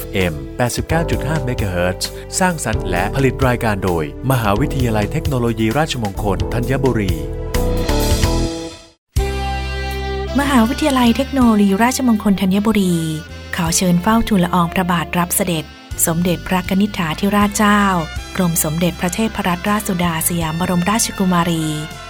FM 89.5 MHz สร้างสรรค์และผลิตรายการโดย มหาวิทยาลัยเทคโนโลยีราชมงคลธัญบุรี มหาวิทยาลัยเทคโนโลยีราชมงคลธัญบุรี ขอเชิญเฝ้าทูลละอองพระบาทรับเสด็จ สมเด็จพระนิษฐาธิราชเจ้า กรมสมเด็จพระเทพรัตนราชสุดาสยามบรมราชกุมารี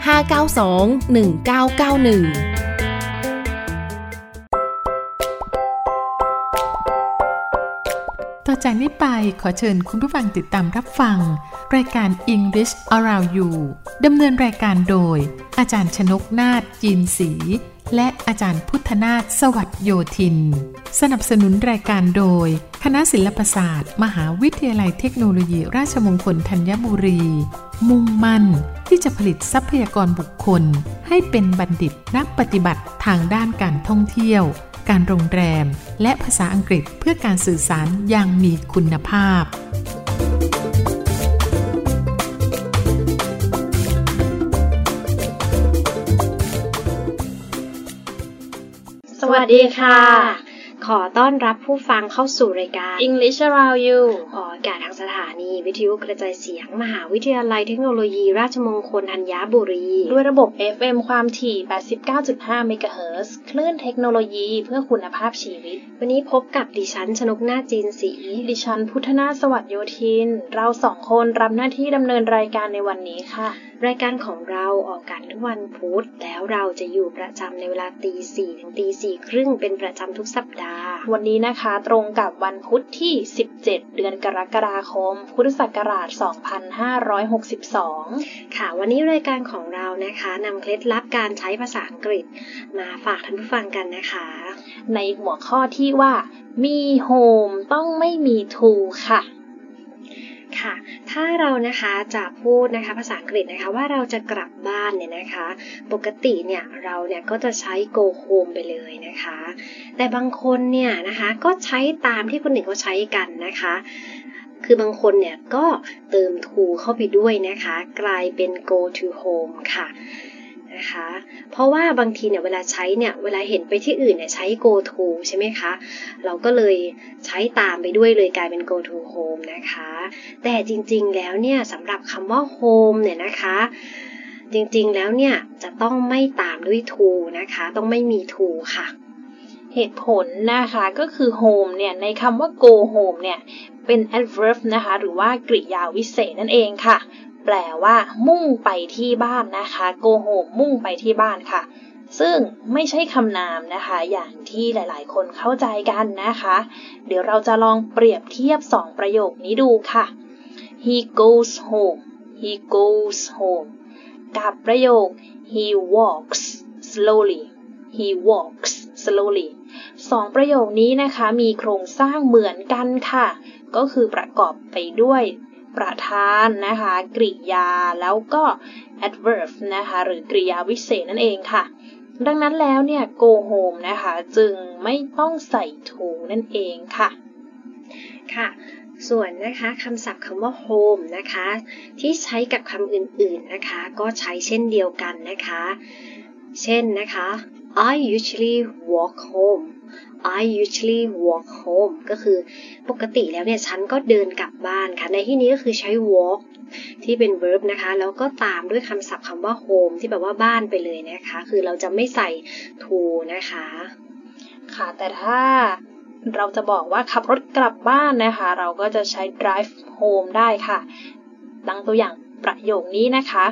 592 1991 ต่อจากนี้ไปขอเชิญคุณผู้ฟังติดตามรับฟัง รายการ English Around You ดำเนินรายการโดย อาจารย์ชนกนาฏจีนศรีและอาจารย์พุทธนาถสวัสดโยธิน สนับสนุนรายการโดย คณะศิลปศาสตร์ มหาวิทยาลัยเทคโนโลยีราชมงคลธัญบุรี มุ่งมั่นที่จะผลิตทรัพยากรบุคคล ให้เป็นบัณฑิตนักปฏิบัติทางด้านการท่องเที่ยว การโรงแรม และภาษาอังกฤษเพื่อการสื่อสารอย่างมีคุณภาพ สวัสดีค่ะ ขอต้อนรับผู้ฟังเข้าสู่รายการ English Around You ออกอากาศทางสถานี วิทยุกระจายเสียง มหาวิทยาลัยเทคโนโลยี ราชมงคลธัญบุรี ด้วยระบบ FM ความถี่ 89.5 เมกะเฮิรตซ์คลื่นเทคโนโลยีเพื่อคุณภาพชีวิต วันนี้พบกับดิฉัน ชนกนาฏจีนศรีดิฉัน พุทธนาถสวัสดโยธิน เราสองคนรับหน้าที่ดำเนินรายการในวันนี้ค่ะ รายการของเราออกกันทุกวันพุธแล้วเราจะอยู่ประจำในเวลาตีสี่ถึงตีสี่ครึ่งเป็นประจำทุกสัปดาห์ วันนี้นะคะตรงกับวันพุธที่ 17 เดือนกรกฎาคม พุทธศักราช 2562 ค่ะ วันนี้รายการของเรานะคะนำเคล็ดลับการใช้ภาษาอังกฤษ มาฝากท่านผู้ฟังกันนะคะ ในหัวข้อที่ว่า มี home ต้องไม่มี to ค่ะ ค่ะ ถ้าเรานะคะจะพูดนะคะภาษาอังกฤษนะคะว่าเราจะกลับบ้านเนี่ยนะคะ ปกติเนี่ยเราเนี่ยก็จะใช้ go home ไปเลยนะคะ แต่บางคนเนี่ยนะคะก็ใช้ตามที่คนอื่นเขาใช้กันนะคะ คือบางคนเนี่ยก็เติม to เข้าไปด้วยนะคะ กลายเป็น go to home ค่ะ นะคะ เพราะว่าบางทีเนี่ยเวลาใช้เนี่ยเวลาเห็นไปที่อื่นเนี่ยใช้ go to ใช่ไหมคะ เราก็เลยใช้ตามไปด้วยเลยกลายเป็น go to home นะคะ แต่จริงๆแล้วเนี่ยสำหรับคำว่า home เนี่ยนะคะ จริงๆแล้วเนี่ยจะต้องไม่ตามด้วย to นะคะ ต้องไม่มี to ค่ะเหตุผลนะคะก็คือ home เนี่ยในคำว่า go home เนี่ยเป็น adverb นะคะหรือว่ากริยาวิเศษนั่นเองค่ะ ลว่า มุ่งไปที่บ้านนะคะ go home มุ่งไปที่บ้านค่ะ ซึ่งไม่ใช่คำนามนะคะ อย่างที่หลายๆ คนเข้าใจกันนะคะ เดี๋ยวเราจะลองเปรียบเทียบ 2 ประโยคนี้ดูค่ะ he goes home he goes home กับประโยค he walks slowly he walks slowly สองประโยคนี้นะคะมีโครงสร้างเหมือนกันค่ะ ก็คือประกอบไปด้วย ประธานนะคะ กริยาแล้วก็ adverb นะคะ หรือกริยาวิเศษนั่นเองค่ะ ดังนั้นแล้วเนี่ย go home นะคะ จึงไม่ต้องใส่ to นั่นเองค่ะ ค่ะส่วนนะคะคำศัพท์คำว่า home นะคะ ที่ใช้กับคำอื่นๆนะคะ ก็ใช้เช่นเดียวกันนะคะ เช่นนะคะ I usually walk home I usually walk home ก็คือปกติแล้วเนี่ยฉันก็เดินกลับบ้านค่ะ ในที่นี้ก็คือใช้ walk ที่เป็น verb นะคะ แล้วก็ตามด้วยคำศัพท์คำว่า home ที่แบบว่าบ้านไปเลยนะคะ คือเราจะไม่ใส่ to นะคะ ค่ะ แต่ถ้าเราจะบอกว่าขับรถกลับบ้านนะคะ เราก็จะใช้ drive home ได้ค่ะ ดังตัวอย่างประโยคนี้นะคะ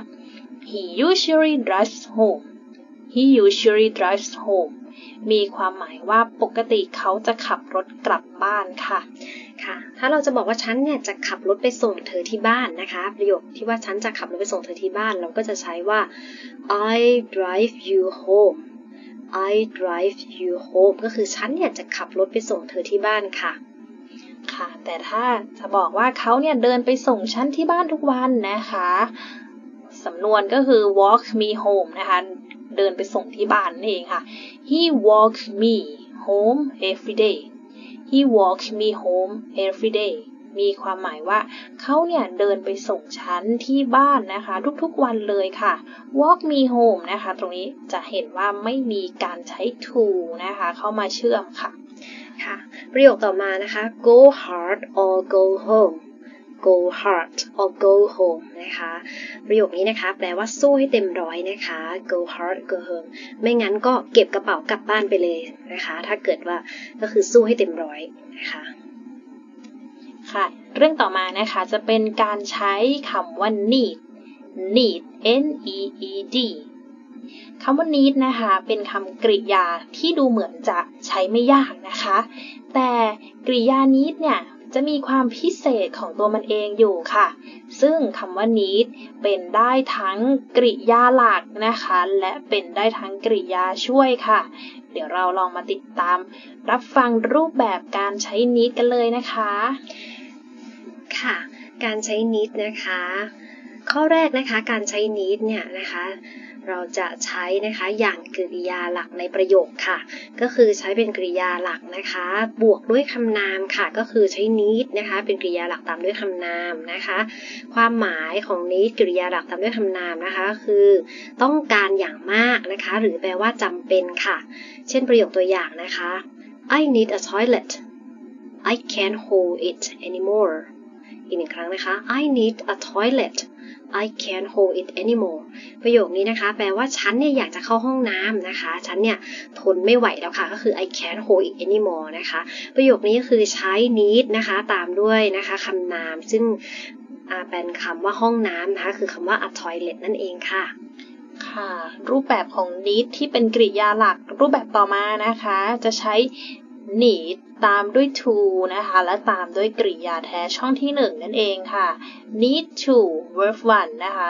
he usually drives home he usually drives home มีความหมายว่าปกติเขาจะขับรถกลับบ้านค่ะค่ะ ถ้าเราจะบอกว่าฉันเนี่ยจะขับรถไปส่งเธอที่บ้านนะคะ ประโยคที่ว่าฉันจะขับรถไปส่งเธอที่บ้าน เราก็จะใช้ว่า I drive you home I drive you home ก็คือฉันเนี่ยจะขับรถไปส่งเธอที่บ้านค่ะค่ะ แต่ถ้าจะบอกว่าเขาเนี่ยเดินไปส่งฉันที่บ้านทุกวันนะคะ สำนวนก็คือ walk me home นะคะ เดินไปส่งที่บ้านนี่เองค่ะ he walk me home every day he walk me home every day มีความหมายว่าเขาเนี่ยเดินไปส่งฉันที่บ้านนะคะ ทุกๆวันเลยค่ะ walk me home นะคะ ตรงนี้จะเห็นว่าไม่มีการใช้ to นะคะ เข้ามาเชื่อมค่ะ ค่ะ ประโยคต่อมานะคะ go hard or go home go hard or go home นะคะ ประโยคนี้นะคะ แปลว่าสู้ให้เต็มร้อยนะคะ go hard go home ไม่งั้นก็เก็บกระเป๋ากลับบ้านไปเลยนะคะ ถ้าเกิดว่าก็คือสู้ให้เต็มร้อยนะคะค่ะ เรื่องต่อมานะคะจะเป็นการใช้คำว่า need need n e e d คำว่า need นะคะ เป็นคำกริยาที่ดูเหมือนจะใช้ไม่ยากนะคะ แต่กริยา need เนี่ย จะมีความพิเศษของตัวมันเองอยู่ค่ะ ซึ่งคำว่า need เป็นได้ทั้งกริยาหลักนะคะ และเป็นได้ทั้งกริยาช่วยค่ะ เดี๋ยวเราลองมาติดตาม รับฟังรูปแบบการใช้ need กันเลยนะคะ ค่ะ การใช้ need นะคะ ข้อแรกนะคะ การใช้ need เนี่ยนะคะ เราจะใช้นะคะอย่างกริยาหลักในประโยคค่ะ ก็คือใช้เป็นกริยาหลักนะคะ บวกด้วยคำนามค่ะ ก็คือใช้ need นะคะ เป็นกริยาหลักตามด้วยคำนามนะคะ ความหมายของ need กริยาหลักตามด้วยคำนามนะคะคือ ต้องการอย่างมากนะคะ หรือแปลว่าจำเป็นค่ะ เช่นประโยคตัวอย่างนะคะ I need a toilet I can't hold it anymore อีกหนึ่งครั้งนะคะ I need a toilet I can't hold it anymore ประโยคนี้นะคะ แปลว่าฉันเนี่ยอยากจะเข้าห้องน้ำนะคะ ฉันเนี่ยทนไม่ไหวแล้วค่ะ ก็คือ I can't hold it anymore นะคะ ประโยคนี้ก็คือใช้ need นะคะ ตามด้วยนะคะคำนาม ซึ่งเป็นคำว่าห้องน้ำนะคะ คือคำว่า a toilet นั่นเองค่ะค่ะรูปแบบของ need ที่เป็นกริยาหลัก รูปแบบต่อมานะคะ จะใช้ need ตามด้วย to นะคะ และตามด้วยกริยาแท้ช่องที่หนึ่งนั่นเองค่ะ need to verb one นะคะ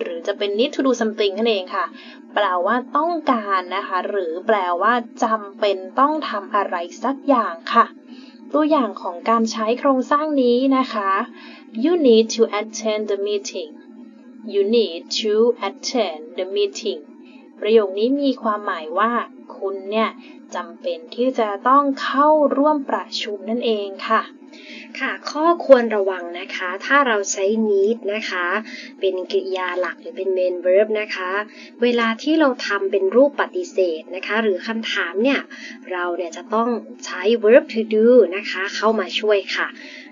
หรือจะเป็น need to do something นั่นเองค่ะ แปลว่าต้องการนะคะ หรือแปลว่าจำเป็นต้องทำอะไรสักอย่างค่ะ ตัวอย่างของการใช้โครงสร้างนี้นะคะ you need to attend the meeting you need to attend the meeting ประโยคนี้มีความหมายว่า คุณเนี่ยจำเป็นที่จะต้องเข้าร่วมประชุมนั่นเองค่ะค่ะข้อควรระวังนะคะ ถ้าเราใช้ need นะคะ เป็นกริยาหลักหรือเป็น main verb นะคะ เวลาที่เราทำเป็นรูปปฏิเสธนะคะ หรือคำถามเนี่ย เราเนี่ยจะต้องใช้ verb to do นะคะ เข้ามาช่วยค่ะ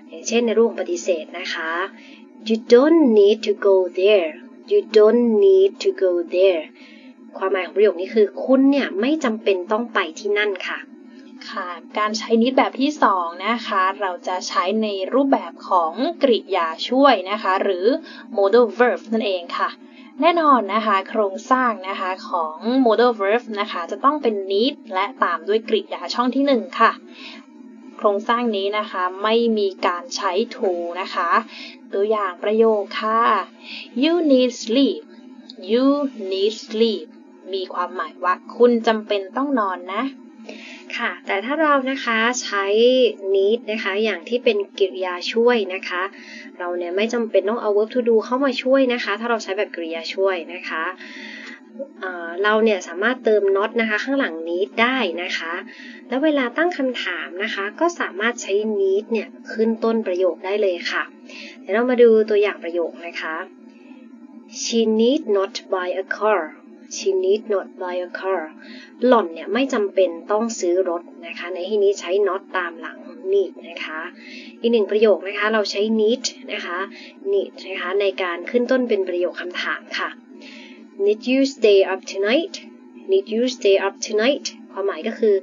อย่างเช่นในรูปปฏิเสธนะคะ you don't need to go there you don't need to go there ความหมายของประโยคนี้คือ คุณเนี่ยไม่จำเป็นต้องไปที่นั่นค่ะ ค่ะ การใช้นิดแบบที่สองนะคะ เราจะใช้ในรูปแบบของกริยาช่วยนะคะ หรือ modal verb นั่นเองค่ะแน่นอนนะคะ โครงสร้างนะคะของ modal verb นะคะ จะต้องเป็น need และตามด้วยกริยาช่องที่หนึ่งค่ะ โครงสร้างนี้นะคะไม่มีการใช้ to นะคะ ตัวอย่างประโยคค่ะ you need sleep you need sleep มีความหมายว่าคุณจำเป็นต้องนอนนะ ค่ะ แต่ถ้าเรานะคะใช้ need นะคะ อย่างที่เป็นกริยาช่วยนะคะ เราเนี่ยไม่จำเป็นต้องเอา verb to do เข้ามาช่วยนะคะ ถ้าเราใช้แบบกริยาช่วยนะคะเราเนี่ยสามารถเติม not นะคะข้างหลัง need ได้นะคะ แล้วเวลาตั้งคำถามนะคะ ก็สามารถใช้ need เนี่ยขึ้นต้นประโยคได้เลยค่ะ เดี๋ยวเรามาดูตัวอย่างประโยคนะคะ she need not buy a car she need not buy a car หล่อนเนี่ยไม่จำเป็นต้องซื้อรถนะคะ ในที่นี้ใช้ not ตามหลัง need นะคะ อีกหนึ่งประโยคนะคะ เราใช้ need นะคะ need นะคะในการขึ้นต้นเป็นประโยคคำถามค่ะ need you stay up tonight need you stay up tonight ความหมายก็คือ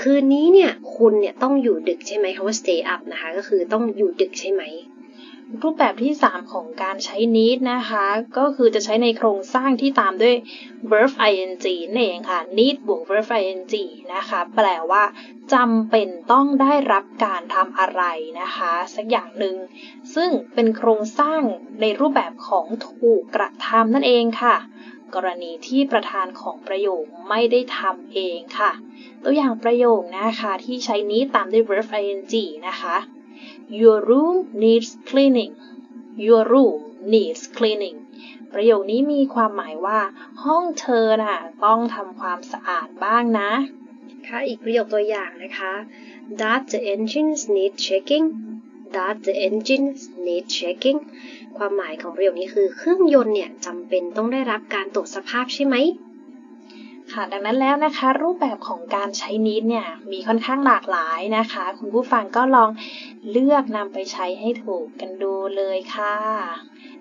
คืนนี้เนี่ย คุณเนี่ยต้องอยู่ดึกใช่ไหมคำว่า stay up นะคะ ก็คือต้องอยู่ดึกใช่ไหม รูปแบบที่ 3 ของการใช้ need นะคะ ก็คือจะใช้ในโครงสร้างที่ตามด้วย verb ing นั่นเองค่ะ need บวก verb ing นะคะ แปลว่าจำเป็นต้องได้รับการทำอะไรนะคะ สักอย่างหนึ่ง ซึ่งเป็นโครงสร้างในรูปแบบของถูกกระทำนั่นเองค่ะ กรณีที่ประธานของประโยคไม่ได้ทำเองค่ะ ตัวอย่างประโยคนะคะที่ใช้นี้ตามด้วย verb ing นะคะ Your room needs cleaning Your room needs cleaning ประโยคนี้มีความหมายว่า ห้องเธอน่ะต้องทำความสะอาดบ้างนะ ค่ะ อีกประโยคตัวอย่างนะคะ Does the engines need checking Does the engines need checking ความหมายของประโยคนี้คือ เครื่องยนต์เนี่ยจำเป็นต้องได้รับการตรวจสภาพใช่ไหม ค่ะดังนั้นแล้วนะคะ รูปแบบของการใช้นิดเนี่ยมีค่อนข้างหลากหลายนะคะ คุณผู้ฟังก็ลองเลือกนำไปใช้ให้ถูกกันดูเลยค่ะ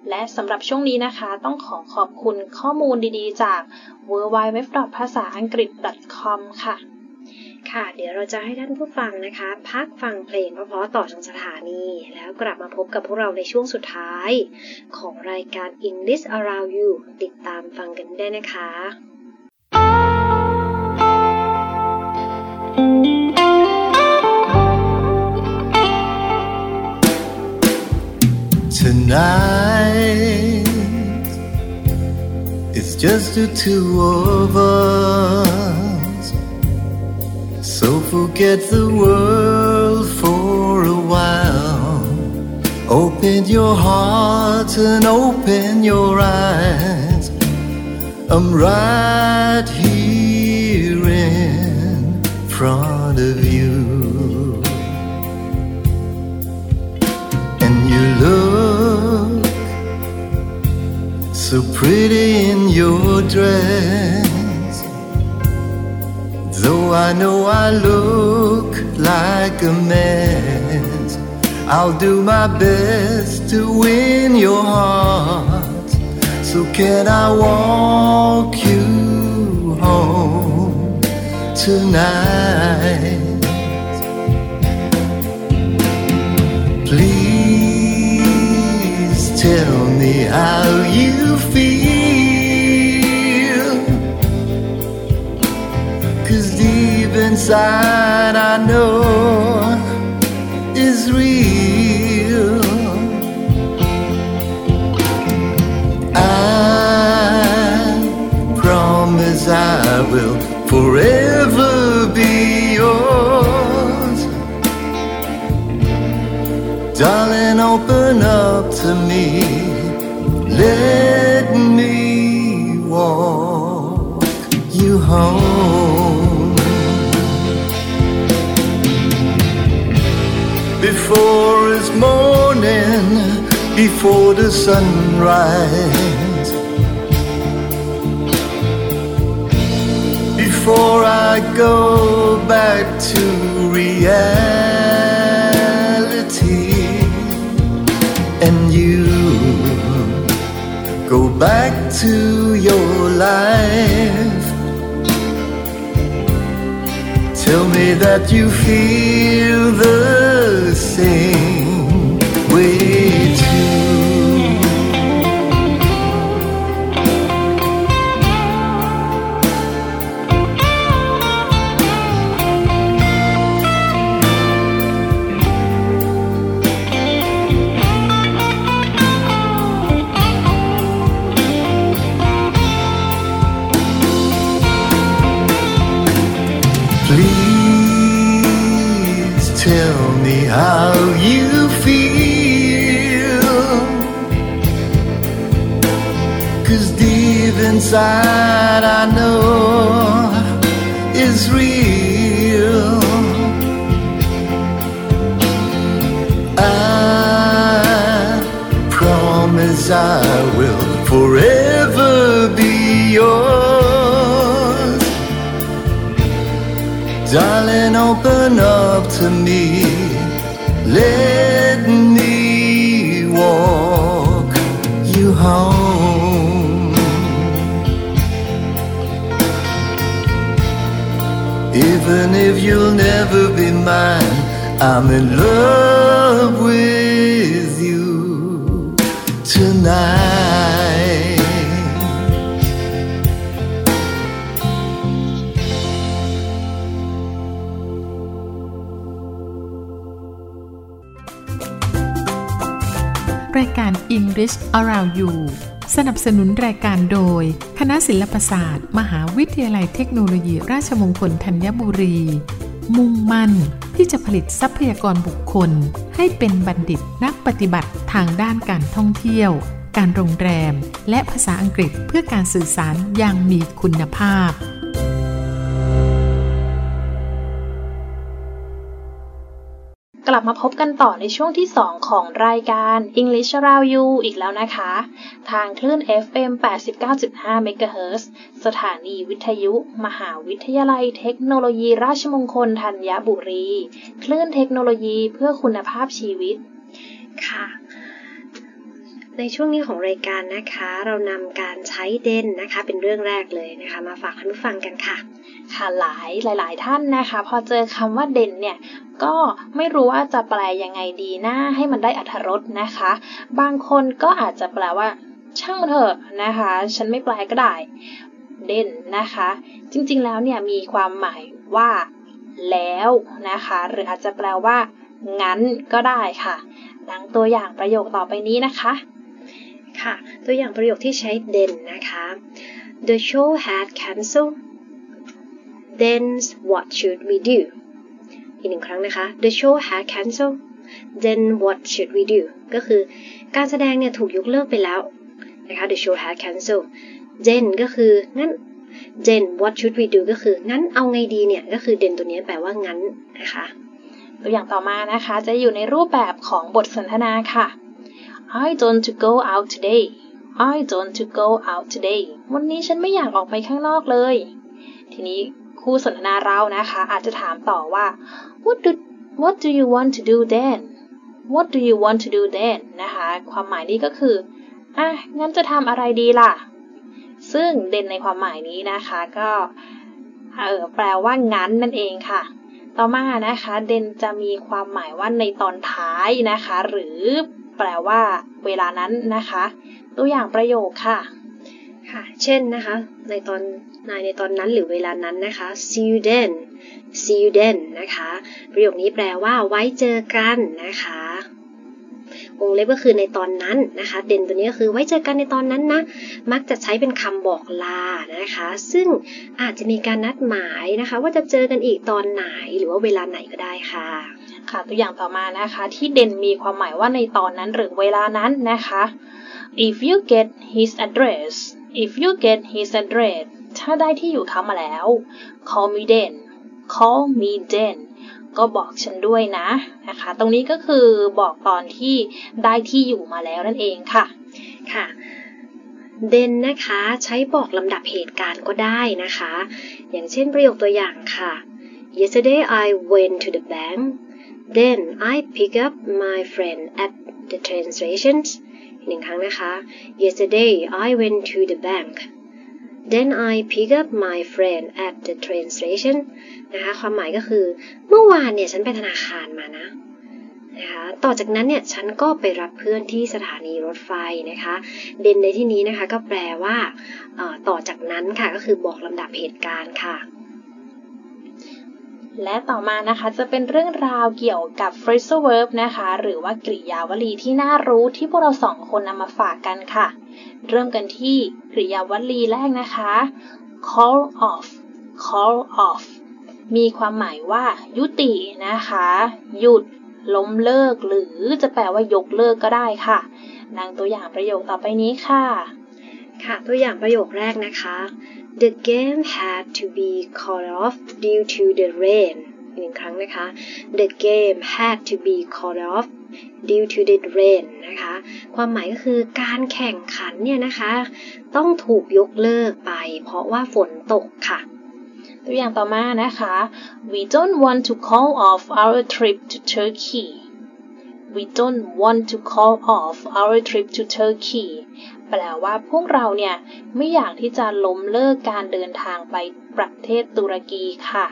และสำหรับช่วงนี้นะคะ ต้องขอขอบคุณข้อมูลดีๆ จาก w w w ภาษาอังกฤษ .com ค่ะค่ะ เดี๋ยวเราจะให้ท่านผู้ฟังนะคะ พักฟังเพลงเพราะๆต่อจากสถานี แล้วกลับมาพบกับพวกเราในช่วงสุดท้าย ของรายการ English Around You ติดตามฟังกันได้นะคะ Tonight, it's just the two of us. So forget the world for a while. Open your heart and open your eyes. I'm right here front of you. And you look so pretty in your dress. Though I know I look like a mess, I'll do my best to win your heart. So can I walk you home tonight? Please tell me how you feel. Cause deep inside I know is real. I promise I will forever Darling, open up to me. Let me walk you home. Before it's morning, before the sunrise. Before I go back to reality you go back to your life. Tell me that you feel the same promise I will forever be yours. Darling, open up to me. Let me walk you home. Even if you'll never be mine, I'm in love with tonight. r ายการ English Around You สนับสนุนรายการโดย คณะศิลปศาสตร์ มหาวิทยาลัยเทคโนโลยีราชมงคลธัญบุรี มุ่งมั่น ที่จะผลิตทรัพยากรบุคคล ให้เป็นบัณฑิตนักปฏิบัติทางด้านการท่องเที่ยว การโรงแรม และภาษาอังกฤษเพื่อการสื่อสารอย่างมีคุณภาพ มาพบกันต่อในช่วงที่ 2 ของรายการ English Around You อีกแล้วนะคะ ทางคลื่น FM 89.5 MHz สถานีวิทยุ มหาวิทยาลัยเทคโนโลยีราชมงคลธัญบุรี คลื่นเทคโนโลยีเพื่อคุณภาพชีวิต ค่ะ ในช่วงนี้ของรายการนะคะ เรานำการใช้เด่นนะคะ เป็นเรื่องแรกเลยนะคะ มาฝากท่านผู้ฟังกันค่ะ ค่ะหลายหลาย ๆ ท่านนะคะ พอเจอคำว่าเด่นเนี่ยก็ไม่รู้ว่าจะแปลยังไงดีนะ ให้มันได้อัธรสนะคะ บางคนก็อาจจะแปลว่า ช่างมันเถอะนะคะ ฉันไม่แปลก็ได้ เด่นนะคะ จริง ๆ แล้วเนี่ยมีความหมายว่า แล้วนะคะ หรืออาจจะแปลว่า งั้นก็ได้ค่ะดังตัวอย่างประโยคต่อไปนี้นะคะ ค่ะ ตัวอย่างประโยคที่ใช้เด่นนะคะ The show had cancelled then what should we do อีกหนึ่งครั้งนะคะ The show had cancelled then what should we do ก็คือการแสดงเนี่ยถูกยกเลิกไปแล้วนะคะ The show had cancelled then ก็คืองั้น then what should we do ก็คืองั้นเอาไงดีเนี่ย ก็คือ then ตัวนี้แปลว่างั้นนะคะตัวอย่างต่อมานะคะ จะอยู่ในรูปแบบของบทสนทนาค่ะ I don't to go out today I don't to go out today วันนี้ฉันไม่อยากออกไปข้างนอกเลย ทีนี้ คู่สนทนาเรานะคะ อาจจะถามต่อว่า what do what do you want to do then what do you want to do then นะคะ ความหมายนี้ก็คืออะงั้นจะทำอะไรดีล่ะ ซึ่งเด่นในความหมายนี้นะคะก็เออแปลว่างั้นนั่นเองค่ะ ต่อมานะคะ เดนจะมีความหมายว่าในตอนท้ายนะคะ หรือแปลว่าเวลานั้นนะคะ ตัวอย่างประโยคค่ะ ค่ะ เช่นนะคะ ในตอนนายในตอนนั้นหรือเวลานั้นนะคะ see you then see you then นะคะ ประโยคนี้แปลว่าไว้เจอกันนะคะวงเล็บก็คือในตอนนั้นนะคะ เด่นตัวนี้ก็คือไว้เจอกันในตอนนั้นนะ มักจะใช้เป็นคำบอกลานะคะ ซึ่งอาจจะมีการนัดหมายนะคะ ว่าจะเจอกันอีกตอนไหนหรือว่าเวลาไหนก็ได้ค่ะค่ะตัวอย่างต่อมานะคะ ที่เด่นมีความหมายว่าในตอนนั้นหรือเวลานั้นนะคะ if you get his address if you get his address ถ้าได้ที่อยู่เขามาแล้ว call me then call me then ก็บอกฉันด้วยนะนะคะ ตรงนี้ก็คือบอกตอนที่ได้ที่อยู่มาแล้วนั่นเองค่ะค่ะ then นะคะใช้บอกลำดับเหตุการณ์ก็ได้นะคะ อย่างเช่นประโยคตัวอย่างค่ะ yesterday I went to the bank then I pick up my friend at the train station หนึ่งครั้งนะคะ yesterday I went to the bank then I pick up my friend at the train station นะคะความหมายก็คือ เมื่อวานเนี่ยฉันไปธนาคารมานะนะคะต่อจากนั้นเนี่ยฉันก็ไปรับเพื่อนที่สถานีรถไฟนะคะเดนในที่นี้นะคะก็แปลว่าต่อจากนั้นค่ะก็คือบอกลำดับเหตุการณ์ค่ะ และต่อมานะคะจะเป็นเรื่องราวเกี่ยวกับ phrasal verb นะคะ หรือว่ากริยาวลีที่น่ารู้ที่พวกเราสองคนนำมาฝากกันค่ะ เริ่มกันที่กริยาวลีแรกนะคะ call off call off มีความหมายว่า ยุตินะคะ หยุด ล้มเลิก หรือจะแปลว่ายกเลิกก็ได้ค่ะดังตัวอย่างประโยคต่อไปนี้ค่ะ ค่ะตัวอย่างประโยคแรกนะคะ The game had to be called off due to the rain หนึ่งครั้งนะคะ The game had to be called off due to the rain นะคะ ความหมายก็คือการแข่งขันเนี่ยนะคะ ต้องถูกยกเลิกไป เพราะว่าฝนตกค่ะ ตัวอย่างต่อมานะคะ We don't want to call off our trip to Turkey We don't want to call off our trip to Turkey แปลว่าพวกเราเนี่ยไม่อยากที่จะล้มเลิกการเดินทางไปประเทศตุรกีค่ะ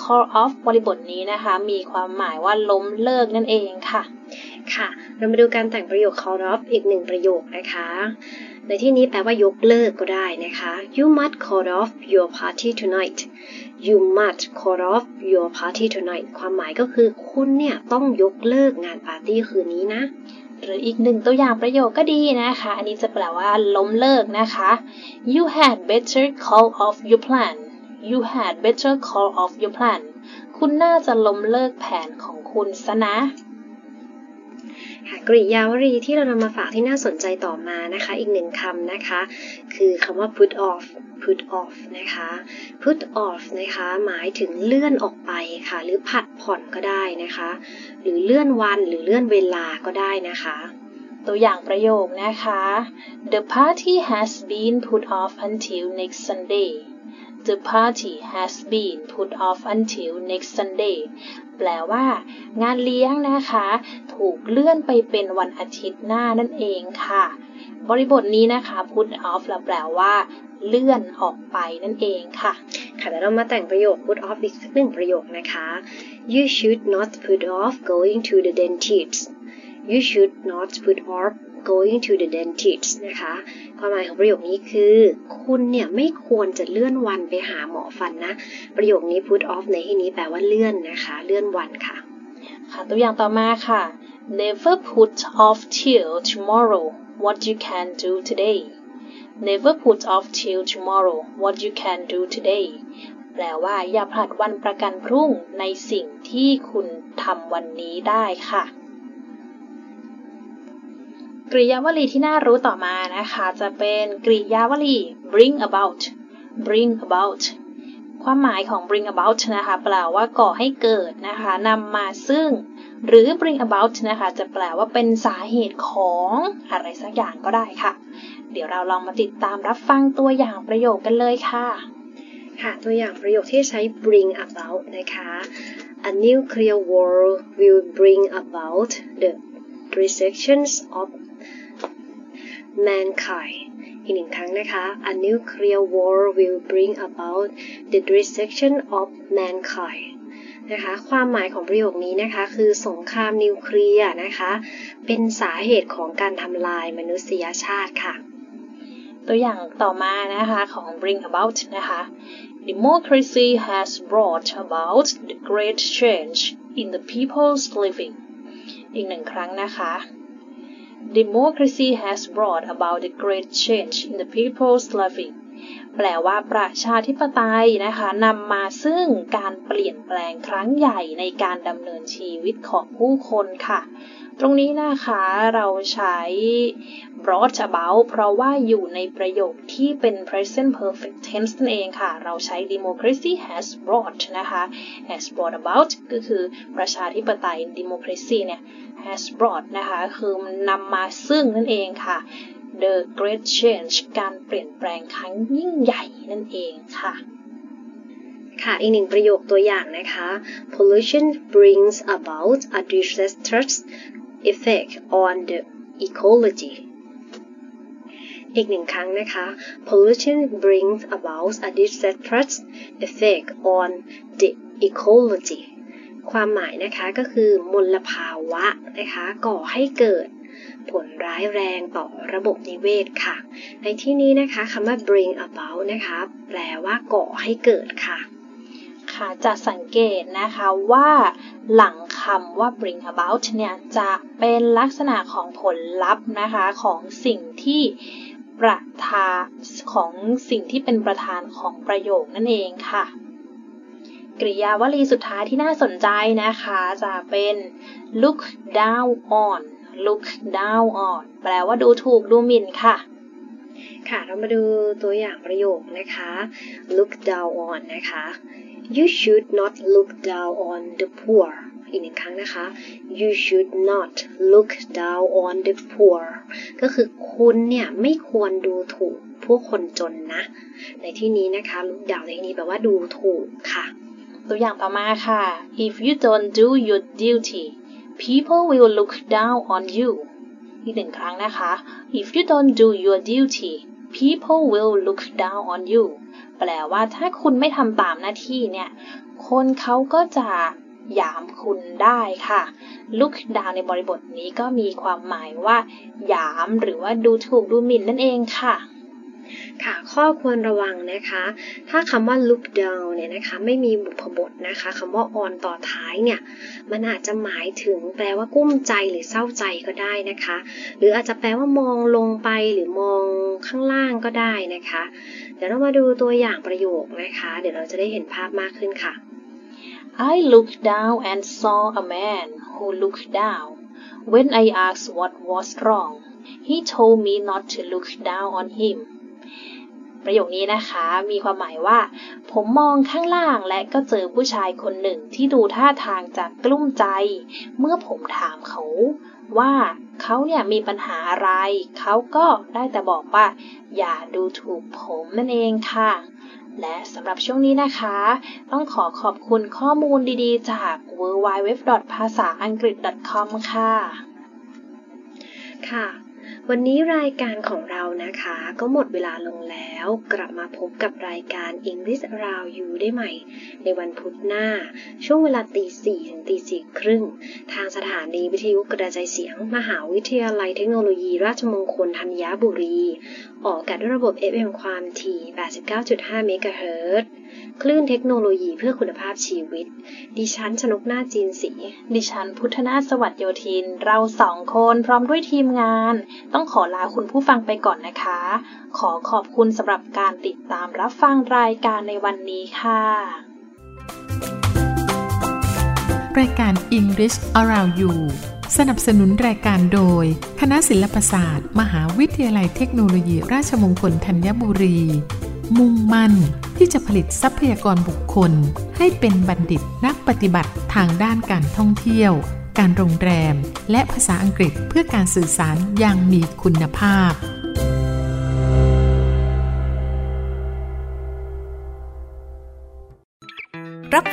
call off บริบทนี้นะคะ มีความหมายว่าล้มเลิกนั่นเองค่ะ ค่ะ เรามาดูการแต่งประโยค call off อีกหนึ่งประโยคนะคะ ในที่นี้แปลว่ายกเลิกก็ได้นะคะ you must call off your party tonight you must call off your party tonight ความหมายก็คือคุณเนี่ยต้องยกเลิกงานปาร์ตี้คืนนี้นะ หรืออีกหนึ่งตัวอย่างประโยคก็ดีนะคะ อันนี้จะแปลว่าล้มเลิกนะคะ you had better call off your plan you had better call off your plan คุณน่าจะล้มเลิกแผนของคุณซะนะค่ะ กริยาวลีที่เรานำมาฝากที่น่าสนใจต่อมานะคะ อีกหนึ่งคำนะคะ คือคำว่า put off put off นะคะ put off นะคะ หมายถึงเลื่อนออกไปค่ะ หรือผัดผ่อนก็ได้นะคะ หรือเลื่อนวันหรือเลื่อนเวลาก็ได้นะคะตัวอย่างประโยคนะคะ The party has been put off until next Sunday The party has been put off until next Sunday แปลว่า งานเลี้ยงนะคะ ถูกเลื่อนไปเป็นวันอาทิตย์หน้านั่นเองค่ะ บริบทนี้นะคะ put off แปลว่าเลื่อนออกไปนั่นเองค่ะ ค่ะแล้วเรามาแต่งประโยค put off อีกสักหนึ่งประโยคนะคะ you should not put off going to the dentist you should not put off going to the dentist นะคะ ความหมายของประโยคนี้คือ คุณเนี่ยไม่ควรจะเลื่อนวันไปหาหมอฟันนะ ประโยคนี้ put off ในที่นี้แปลว่าเลื่อนนะคะ เลื่อนวันค่ะ ค่ะตัวอย่างต่อมาค่ะ never put off till tomorrow what you can do today never put off till tomorrow what you can do today แปลว่าอย่าผลัดวันประกันพรุ่งในสิ่งที่คุณทำวันนี้ได้ค่ะ กริยาวลีที่น่ารู้ต่อมานะคะ จะเป็นกริยาวลี bring about bring about ความหมายของ bring about นะคะแปลว่าก่อให้เกิดนะคะนำมาซึ่ง หรือ bring about นะคะจะแปลว่าเป็นสาเหตุของอะไรสักอย่างก็ได้ค่ะ เดี๋ยวเราลองมาติดตามรับฟังตัวอย่างประโยคกันเลยค่ะ ค่ะตัวอย่างประโยคที่ใช้ bring about นะคะ A nuclear war will bring about the destructions of mankind อีกหนึ่งครั้งนะคะ A nuclear war will bring about the destruction of mankind นะคะความหมายของประโยคนี้นะคะคือสงครามนิวเคลียร์นะคะเป็นสาเหตุของการทำลายมนุษยชาติค่ะ ตัวอย่างต่อมานะคะของ bring about นะคะ democracy has brought about the great change in the people's living อีกหนึ่งครั้งนะคะ democracy has brought about a great change in the people's living แปลว่าประชาธิปไตยนะคะนำมาซึ่งการเปลี่ยนแปลงครั้งใหญ่ในการดำเนินชีวิตของผู้คนค่ะ ตรงนี้นะคะเราใช้ brought about เพราะว่าอยู่ในประโยคที่เป็น present perfect tense นั่นเองค่ะ เราใช้ democracy has brought นะคะ has brought about ก็คือประชาธิปไตย democracy เนี่ย has brought นะคะ คือนำมาซึ่งนั่นเองค่ะ the great change การเปลี่ยนแปลงครั้งยิ่งใหญ่นั่นเองค่ะค่ะ อีกหนึ่งประโยคตัวอย่างนะคะ pollution brings about a disastrous effect on the ecology อีกหนึ่งครั้งนะคะ pollution brings about a disastrous effect on the ecology ความหมายนะคะก็คือมลภาวะนะคะก่อให้เกิดผลร้ายแรงต่อระบบนิเวศค่ะ ในที่นี้นะคะคำว่า bring about นะคะแปลว่าก่อให้เกิดค่ะ ค่ะจะสังเกตนะคะว่าหลัง คำว่า bring about เนี่ยจะเป็นลักษณะของผลลัพธ์นะคะของสิ่งที่ประธานของสิ่งที่เป็นประธานของประโยคนั่นเองค่ะ กริยาวลีสุดท้ายที่น่าสนใจนะคะจะเป็น look down on look down on แปลว่าดูถูกดูหมิ่นค่ะ ค่ะเรามาดูตัวอย่างประโยคนะคะ look down on นะคะ you should not look down on the poor อีกหนึ่งครั้งนะคะ you should not look down on the poor ก็คือคุณเนี่ยไม่ควรดูถูกพวกคนจนนะ ในที่นี้นะคะ look down ในที่นี้แปลว่าดูถูกค่ะ ตัวอย่างต่อมาค่ะ if you don't do your duty people will look down on you อีกหนึ่งครั้งนะคะ if you don't do your duty people will look down on you แปลว่าถ้าคุณไม่ทำตามหน้าที่เนี่ย คนเขาก็จะ ยามคุณได้ค่ะ look down ในบริบทนี้ก็มีความหมายว่าหยามหรือว่าดูถูกดูหมิ่นนั่นเองค่ะค่ะข้อควรระวังนะคะ ถ้าคำว่า look down เนี่ยนะคะ ไม่มีบุพบทนะคะคำว่า on ต่อท้ายเนี่ย มันอาจจะหมายถึงแปลว่ากุ้มใจหรือเศร้าใจก็ได้นะคะ หรืออาจจะแปลว่ามองลงไปหรือมองข้างล่างก็ได้นะคะ เดี๋ยวเรามาดูตัวอย่างประโยคนะคะ เดี๋ยวเราจะได้เห็นภาพมากขึ้นค่ะ I looked down and saw a man who looked down. When I asked what was wrong, he told me not to look down on him. ประโยคนี้นะคะมีความหมายว่า ผมมองข้างล่างและก็เจอผู้ชายคนหนึ่งที่ดูท่าทางจะกลุ้มใจ เมื่อผมถามเขาว่าเขาเนี่ยมีปัญหาอะไร เขาก็ได้แต่บอกว่า อย่าดูถูกผมนั่นเองค่ะ และสำหรับช่วงนี้นะคะ ต้องขอขอบคุณข้อมูลดีๆ จาก w w w ภาษาอังกฤษ .com ค่ะ ค่ะ วันนี้รายการของเรานะคะ ก็หมดเวลาลงแล้ว กลับมาพบกับรายการ English Around You ได้ใหม่ ในวันพุธหน้า ช่วงเวลาตีสี่ถึงตีสี่ครึ่ง ทางสถานีวิทยุกระจายเสียง มหาวิทยาลัยเทคโนโลยี ราชมงคลธัญบุรี ออกอากาศด้วยระบบ FM ความถี่ 89.5 เมกะเฮิรตซ์ คลื่นเทคโนโลยีเพื่อคุณภาพชีวิต ดิฉันชนกนาจีนสี ดิฉันพุทธนาสวัสดโยธิน เราสองคนพร้อมด้วยทีมงาน ต้องขอลาคุณผู้ฟังไปก่อนนะคะ ขอขอบคุณสำหรับการติดตามรับฟังรายการในวันนี้ค่ะ รายการ English Around You สนับสนุนรายการโดย คณะศิลปศาสตร์ มหาวิทยาลัยเทคโนโลยีราชมงคลธัญบุรี มุ่งมั่น ที่จะผลิตทรัพยากรบุคคล ให้เป็นบัณฑิตนักปฏิบัติทางด้านการท่องเที่ยว การโรงแรม และภาษาอังกฤษเพื่อการสื่อสารอย่างมีคุณภาพ